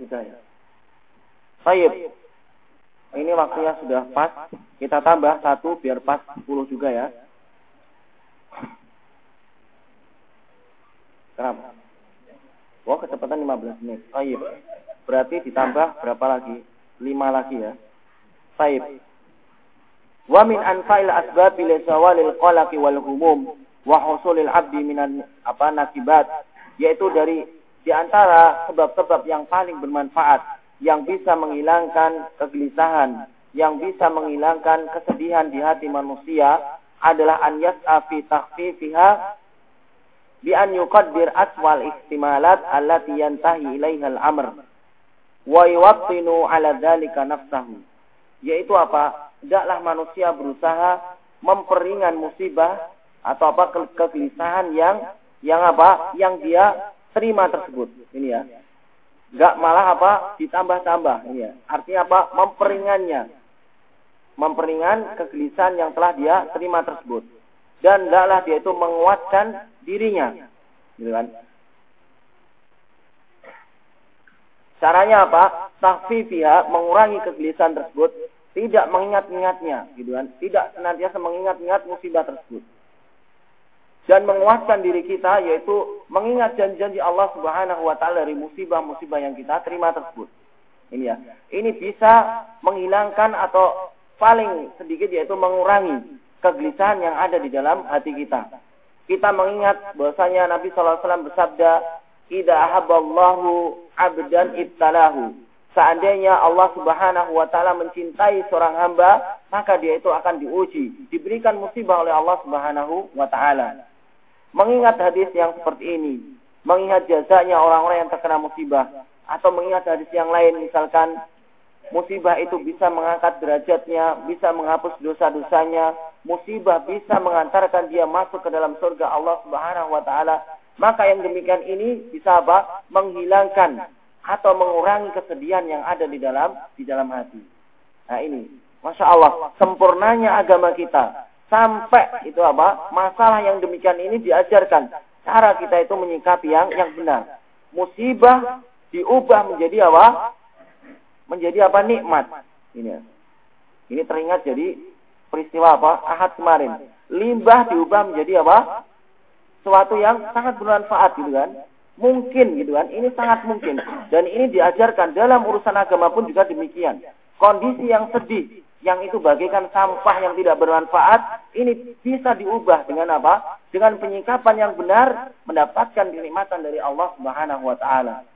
Sudah ya. Baik. Ini waktunya sudah pas. Kita tambah satu biar pas 10 juga ya. Kenapa? Oh, kecepatan 15 menit. Baik. Berarti ditambah berapa lagi? 5 lagi ya. Baik. Wa min anfa'il asbab li zawalil qalaqi wal humum wa husulil abdi minan apa nakibat yaitu dari di antara sebab-sebab yang paling bermanfaat yang bisa menghilangkan kegelisahan, yang bisa menghilangkan kesedihan di hati manusia adalah an yas'a fi takhfifiha bi an yuqaddir aswal ihtimalat allati yantahi ilaiha al-amr wa yuwattinu ala dzalika nafsahu yaitu apa? Hendaklah manusia berusaha memperingan musibah atau apa kegelisahan yang yang apa? Yang dia terima tersebut. Ini ya. Enggak malah apa? Ditambah-tambah. Ini ya. Artinya apa? Memperingannya. Memperingan kegelisahan yang telah dia terima tersebut. Dan hendaklah dia itu menguatkan dirinya. Gitu kan? Caranya apa? Tahfifiyah mengurangi kegelisahan tersebut, tidak mengingat-ingatnya, gitu kan? Tidak senantiasa mengingat-ingat musibah tersebut dan menguatkan diri kita yaitu mengingat janji-janji Allah Subhanahu wa taala dari musibah-musibah yang kita terima tersebut. Ini ya. Ini bisa menghilangkan atau paling sedikit yaitu mengurangi kegelisahan yang ada di dalam hati kita. Kita mengingat bahwasanya Nabi sallallahu alaihi wasallam bersabda, "Idza ahabballahu 'abdan ibtalahu." Seandainya Allah Subhanahu wa taala mencintai seorang hamba, maka dia itu akan diuji, diberikan musibah oleh Allah Subhanahu wa taala. Mengingat hadis yang seperti ini, mengingat jasanya orang-orang yang terkena musibah, atau mengingat hadis yang lain misalkan musibah itu bisa mengangkat derajatnya, bisa menghapus dosa-dosanya, musibah bisa mengantarkan dia masuk ke dalam surga Allah Subhanahu wa taala, maka yang demikian ini bisa apa? menghilangkan atau mengurangi kesedihan yang ada di dalam di dalam hati. Nah ini, masya Allah, sempurnanya agama kita sampai itu apa masalah yang demikian ini diajarkan. Cara kita itu menyikapi yang yang benar. Musibah diubah menjadi apa? Menjadi apa? Nikmat. Ini. Ini teringat jadi peristiwa apa? Ahad kemarin. Limbah diubah menjadi apa? Sesuatu yang sangat bermanfaat gitu kan. Mungkin gitu kan. Ini sangat mungkin. Dan ini diajarkan dalam urusan agama pun juga demikian. Kondisi yang sedih yang itu bagaikan sampah yang tidak bermanfaat, ini bisa diubah dengan apa? Dengan penyikapan yang benar, mendapatkan kenikmatan dari Allah Subhanahu wa taala.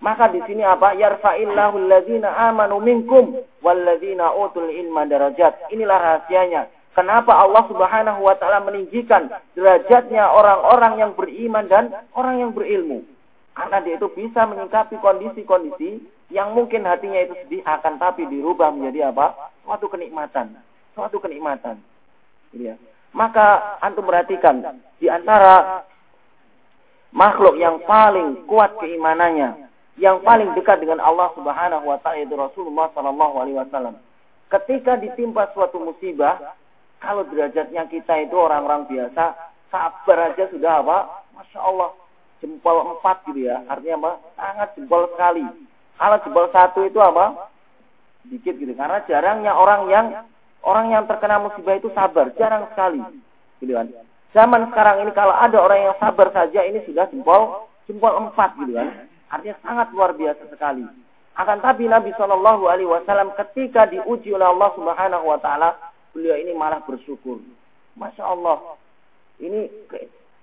Maka di sini apa? Yarfa'illahu alladzina amanu minkum walladzina utul ilma darajat. Inilah rahasianya. Kenapa Allah Subhanahu wa taala meninggikan derajatnya orang-orang yang beriman dan orang yang berilmu? Karena dia itu bisa menyikapi kondisi-kondisi yang mungkin hatinya itu sedih akan tapi dirubah menjadi apa? Suatu kenikmatan. Suatu kenikmatan. Gitu ya. Maka antum perhatikan di antara makhluk yang paling kuat keimanannya, yang paling dekat dengan Allah Subhanahu wa taala itu Rasulullah sallallahu alaihi wasallam. Ketika ditimpa suatu musibah, kalau derajatnya kita itu orang-orang biasa, sabar aja sudah apa? Masya Allah, jempol empat gitu ya. Artinya apa? Sangat jempol sekali. Kalau jempol satu itu apa? Dikit gitu. Karena jarangnya orang yang orang yang terkena musibah itu sabar, jarang sekali. Gitu kan. Zaman sekarang ini kalau ada orang yang sabar saja ini sudah jempol jempol empat gitu kan. Artinya sangat luar biasa sekali. Akan tapi Nabi Shallallahu Alaihi Wasallam ketika diuji oleh Allah Subhanahu Wa Taala, beliau ini malah bersyukur. Masya Allah, ini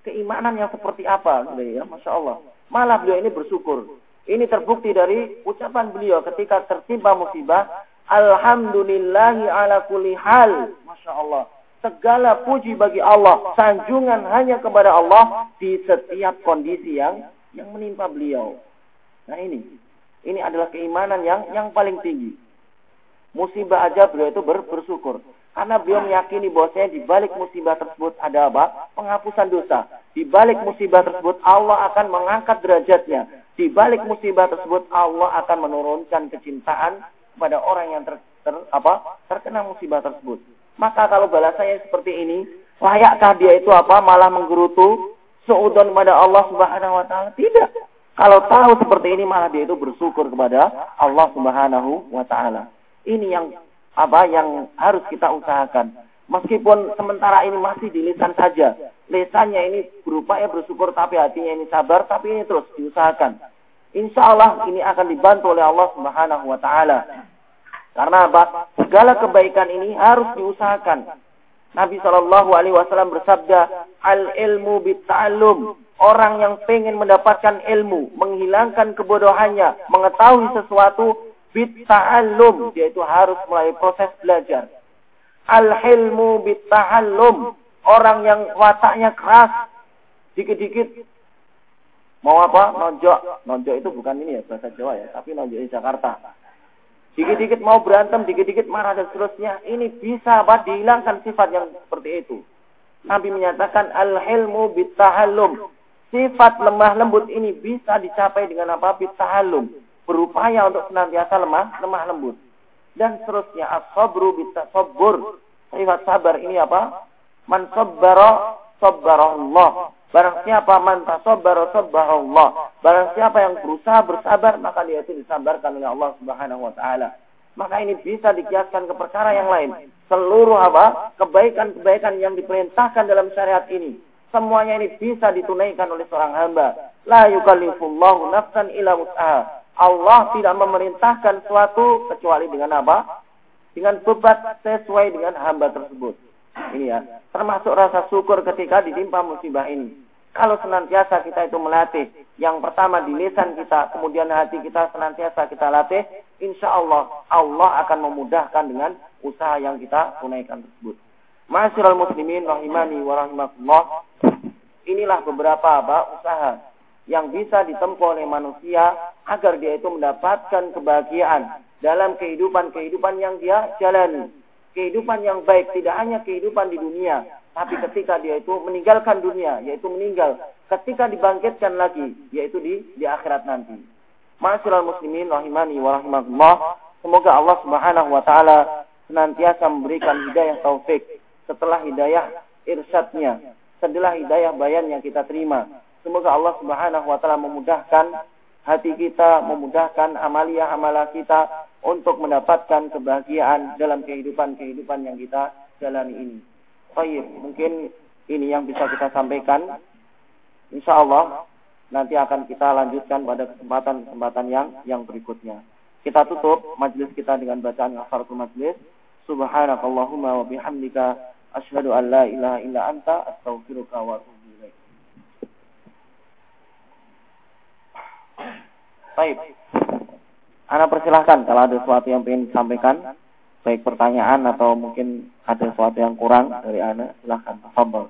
keimanan yang seperti apa ya Masya Allah malah beliau ini bersyukur ini terbukti dari ucapan beliau ketika tertimpa musibah Alhamdulillahi ala kulli hal. Masya Allah. Segala puji bagi Allah. Sanjungan hanya kepada Allah di setiap kondisi yang yang menimpa beliau. Nah ini. Ini adalah keimanan yang yang paling tinggi. Musibah aja beliau itu ber, bersyukur. Karena beliau meyakini bahwasanya di balik musibah tersebut ada apa? Penghapusan dosa. Di balik musibah tersebut Allah akan mengangkat derajatnya. Di balik musibah tersebut Allah akan menurunkan kecintaan kepada orang yang ter, ter, apa? terkena musibah tersebut. Maka kalau balasannya seperti ini, layakkah dia itu apa? Malah menggerutu seudon kepada Allah Subhanahu wa taala? Tidak. Kalau tahu seperti ini malah dia itu bersyukur kepada Allah Subhanahu wa taala. Ini yang apa yang harus kita usahakan. Meskipun sementara ini masih di lisan saja. Lisannya ini berupaya bersyukur tapi hatinya ini sabar tapi ini terus diusahakan. Insya Allah ini akan dibantu oleh Allah Subhanahu wa taala. Karena apa? Segala kebaikan ini harus diusahakan. Nabi Shallallahu alaihi wasallam bersabda, "Al ilmu bitta'allum." Orang yang pengen mendapatkan ilmu, menghilangkan kebodohannya, mengetahui sesuatu, bitta'allum yaitu harus mulai proses belajar. Al-hilmu bitta'allum orang yang wataknya keras dikit-dikit mau apa? Nonjok. Nonjok itu bukan ini ya bahasa Jawa ya, tapi nonjok di Jakarta. Dikit-dikit mau berantem, dikit-dikit marah dan seterusnya. Ini bisa apa? Dihilangkan sifat yang seperti itu. Nabi menyatakan al-hilmu bitta'allum. Sifat lemah lembut ini bisa dicapai dengan apa? Bitta'allum berupaya untuk senantiasa lemah, lemah lembut. Dan seterusnya as-sabru bitasabbur. Sifat sabar ini apa? Man sabbara sabbarallah. Barang siapa man tasabbara sabbarallah. Barang siapa yang berusaha bersabar maka dia itu disabarkan oleh Allah Subhanahu wa taala. Maka ini bisa dikiaskan ke perkara yang lain. Seluruh apa? Kebaikan-kebaikan yang diperintahkan dalam syariat ini semuanya ini bisa ditunaikan oleh seorang hamba. La yukallifullahu nafsan illa wus'aha. Allah tidak memerintahkan suatu kecuali dengan apa? Dengan bebat sesuai dengan hamba tersebut. Ini ya, termasuk rasa syukur ketika ditimpa musibah ini. Kalau senantiasa kita itu melatih, yang pertama di lisan kita, kemudian hati kita senantiasa kita latih, insya Allah Allah akan memudahkan dengan usaha yang kita tunaikan tersebut. Masyarul muslimin rahimani wa rahimakumullah. Inilah beberapa apa usaha yang bisa ditempuh oleh manusia agar dia itu mendapatkan kebahagiaan dalam kehidupan-kehidupan yang dia jalani. Kehidupan yang baik tidak hanya kehidupan di dunia, tapi ketika dia itu meninggalkan dunia, yaitu meninggal, ketika dibangkitkan lagi, yaitu di di akhirat nanti. Masyaallah muslimin rahimani wa rahimakumullah. Semoga Allah Subhanahu wa taala senantiasa memberikan hidayah taufik setelah hidayah irsyadnya, setelah hidayah bayan yang kita terima Semoga Allah Subhanahu wa taala memudahkan hati kita, memudahkan amalia-amalan kita untuk mendapatkan kebahagiaan dalam kehidupan-kehidupan yang kita jalani ini. Baik, mungkin ini yang bisa kita sampaikan. Insya Allah nanti akan kita lanjutkan pada kesempatan-kesempatan yang yang berikutnya. Kita tutup majelis kita dengan bacaan kafaratul majelis. Subhanakallahumma wa bihamdika asyhadu an la ilaha illa anta astaghfiruka wa Baik. Ana persilahkan kalau ada sesuatu yang ingin disampaikan, baik pertanyaan atau mungkin ada sesuatu yang kurang dari Ana, silahkan. Tafadhol.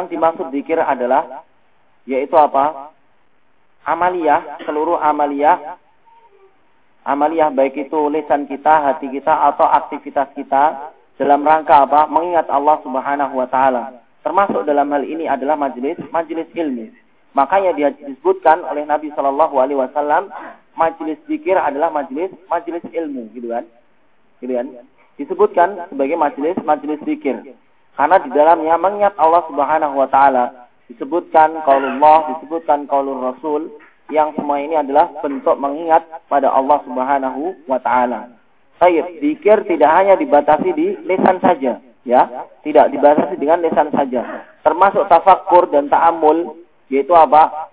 Yang dimaksud zikir adalah yaitu apa? Amaliyah, seluruh amaliyah amaliyah baik itu lisan kita, hati kita atau aktivitas kita dalam rangka apa? Mengingat Allah Subhanahu wa taala. Termasuk dalam hal ini adalah majelis majelis ilmu. Makanya dia disebutkan oleh Nabi Shallallahu alaihi wasallam majelis zikir adalah majelis majelis ilmu gitu kan. Gitu kan? Disebutkan sebagai majelis majelis zikir. Karena di dalamnya mengingat Allah Subhanahu wa taala. Disebutkan qaulullah, disebutkan qaulur Rasul yang semua ini adalah bentuk mengingat pada Allah Subhanahu wa taala. Baik, zikir tidak hanya dibatasi di lisan saja, ya. Tidak dibatasi dengan lisan saja. Termasuk tafakkur dan ta'amul yaitu apa?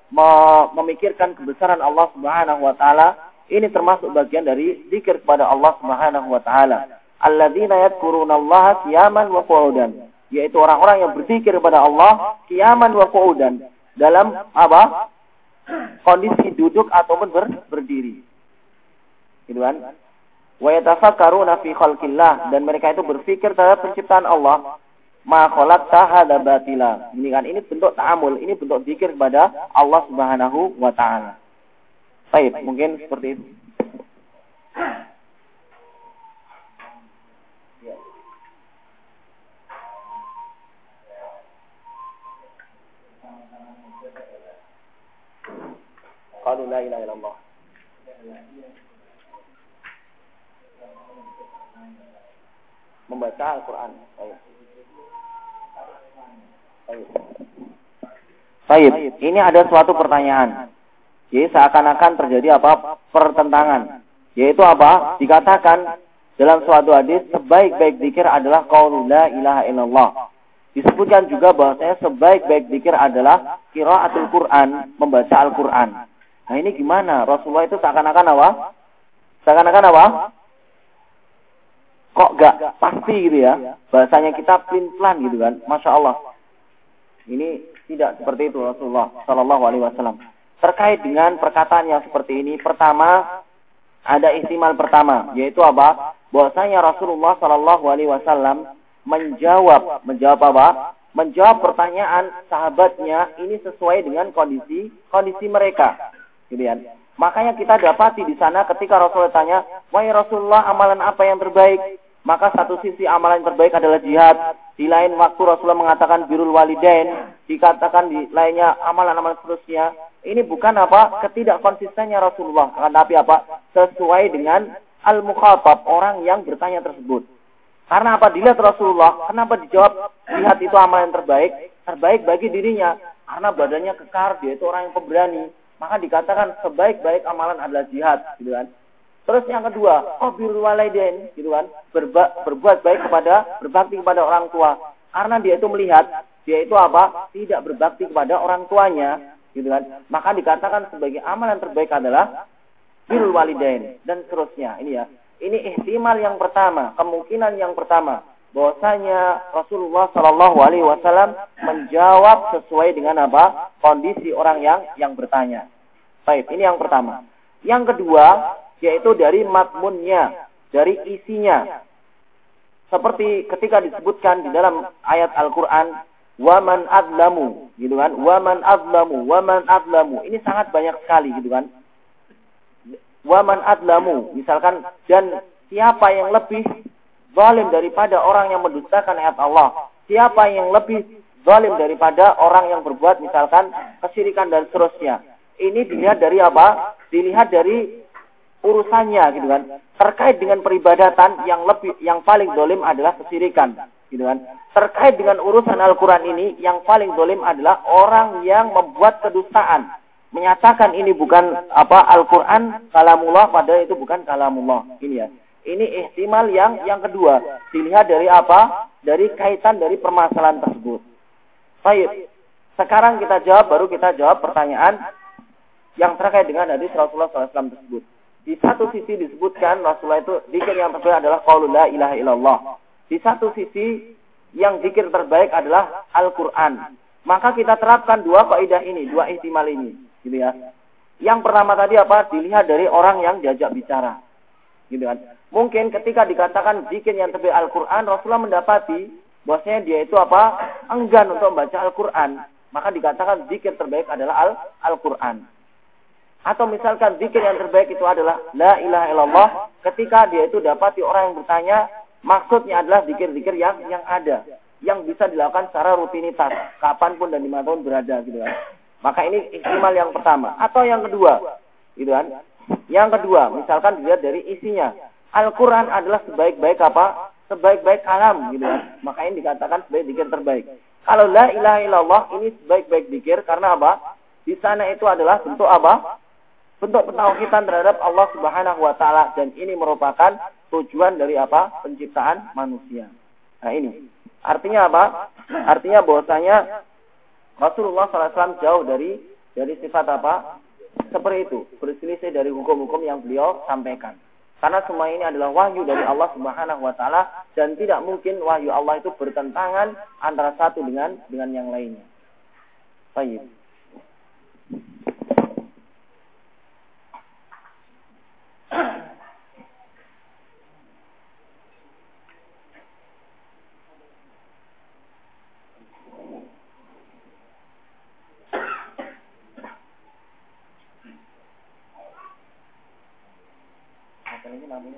memikirkan kebesaran Allah Subhanahu wa taala. Ini termasuk bagian dari zikir kepada Allah Subhanahu wa taala. Alladzina yadhkurunallaha qiyaman wa qu'udan. Yaitu orang-orang yang berzikir kepada Allah qiyaman wa qu'udan. Dalam apa? kondisi duduk ataupun ber, berdiri. Gitu kan? Wa yatafakkaruna fi khalqillah dan mereka itu berpikir terhadap penciptaan Allah. Ma khalaqta hadza batila. Ini kan ini bentuk ta'amul, ini bentuk zikir kepada Allah Subhanahu wa taala. Baik, mungkin seperti itu. Qalu la ilaha illallah. Membaca Al-Quran. Baik. Ini ada suatu pertanyaan. Jadi seakan-akan terjadi apa? Pertentangan. Yaitu apa? Dikatakan dalam suatu hadis sebaik-baik zikir adalah qaulu la ilaha illallah. Disebutkan juga bahwasanya sebaik-baik zikir adalah qiraatul Quran, membaca Al-Quran. Nah ini gimana? Rasulullah itu seakan-akan apa? Seakan-akan apa? Kok gak pasti gitu ya? Bahasanya kita pelin-pelan gitu kan? Masya Allah. Ini tidak seperti itu Rasulullah Shallallahu Alaihi Wasallam. Terkait dengan perkataan yang seperti ini, pertama ada istimal pertama, yaitu apa? Bahwasanya Rasulullah Shallallahu Alaihi Wasallam menjawab, menjawab apa? Menjawab pertanyaan sahabatnya ini sesuai dengan kondisi kondisi mereka. Ya. Makanya kita dapati di sana ketika Rasulullah tanya, "Wahai Rasulullah, amalan apa yang terbaik?" Maka satu sisi amalan yang terbaik adalah jihad. Di lain waktu Rasulullah mengatakan birul walidain, dikatakan di lainnya amalan-amalan seterusnya. Ini bukan apa ketidak konsistennya Rasulullah, tapi apa sesuai dengan al-mukhatab orang yang bertanya tersebut. Karena apa dilihat Rasulullah, kenapa dijawab jihad itu amalan yang terbaik? Terbaik bagi dirinya karena badannya kekar, dia itu orang yang pemberani maka dikatakan sebaik-baik amalan adalah jihad, gitu kan. Terus yang kedua, oh birrul walidain, gitu kan. Berba, berbuat baik kepada berbakti kepada orang tua. Karena dia itu melihat dia itu apa? Tidak berbakti kepada orang tuanya, gitu kan. Maka dikatakan sebagai amalan terbaik adalah birrul walidain dan seterusnya. Ini ya. Ini ihtimal yang pertama, kemungkinan yang pertama bahwasanya Rasulullah Shallallahu Alaihi Wasallam menjawab sesuai dengan apa kondisi orang yang yang bertanya. Baik, ini yang pertama. Yang kedua yaitu dari matmunnya, dari isinya. Seperti ketika disebutkan di dalam ayat Al-Quran, waman adlamu, gitu kan? Waman adlamu, waman adlamu. Ini sangat banyak sekali, gitu kan? Waman adlamu, misalkan dan siapa yang lebih zalim daripada orang yang mendustakan ayat Allah? Siapa yang lebih zalim daripada orang yang berbuat misalkan kesyirikan dan seterusnya? Ini dilihat dari apa? Dilihat dari urusannya gitu kan. Terkait dengan peribadatan yang lebih yang paling zalim adalah kesyirikan gitu kan. Terkait dengan urusan Al-Qur'an ini yang paling zalim adalah orang yang membuat kedustaan, menyatakan ini bukan apa Al-Qur'an kalamullah padahal itu bukan kalamullah. Ini ya. Ini ihtimal yang yang kedua. Dilihat dari apa? Dari kaitan dari permasalahan tersebut. Baik. Sekarang kita jawab baru kita jawab pertanyaan yang terkait dengan hadis Rasulullah SAW tersebut. Di satu sisi disebutkan Rasulullah itu zikir yang terbaik adalah qaulul la ilaha illallah. Di satu sisi yang zikir terbaik adalah Al-Qur'an. Maka kita terapkan dua kaidah ini, dua ihtimal ini, gitu ya. Yang pertama tadi apa? Dilihat dari orang yang diajak bicara. Gitu kan. Mungkin ketika dikatakan zikir yang terbaik Al-Qur'an, Rasulullah mendapati bahwasanya dia itu apa? enggan untuk membaca Al-Qur'an. Maka dikatakan zikir terbaik adalah Al-Qur'an. Atau misalkan zikir yang terbaik itu adalah La ilaha illallah. Ketika dia itu dapati orang yang bertanya, maksudnya adalah zikir-zikir yang yang ada. Yang bisa dilakukan secara rutinitas. Kapan pun dan di mana pun berada gitu kan. Maka ini istimal yang pertama. Atau yang kedua. Gitu kan. Yang kedua, misalkan dilihat dari isinya. Al-Quran adalah sebaik-baik apa? Sebaik-baik kalam gitu kan. Maka ini dikatakan sebaik zikir terbaik. Kalau la ilaha illallah ini sebaik-baik zikir karena apa? Di sana itu adalah bentuk apa? bentuk pentauhidan terhadap Allah Subhanahu wa taala dan ini merupakan tujuan dari apa? penciptaan manusia. Nah, ini. Artinya apa? Artinya bahwasanya Rasulullah SAW jauh dari dari sifat apa? Seperti itu, berselisih dari hukum-hukum yang beliau sampaikan. Karena semua ini adalah wahyu dari Allah Subhanahu wa taala dan tidak mungkin wahyu Allah itu bertentangan antara satu dengan dengan yang lainnya. Baik. আমি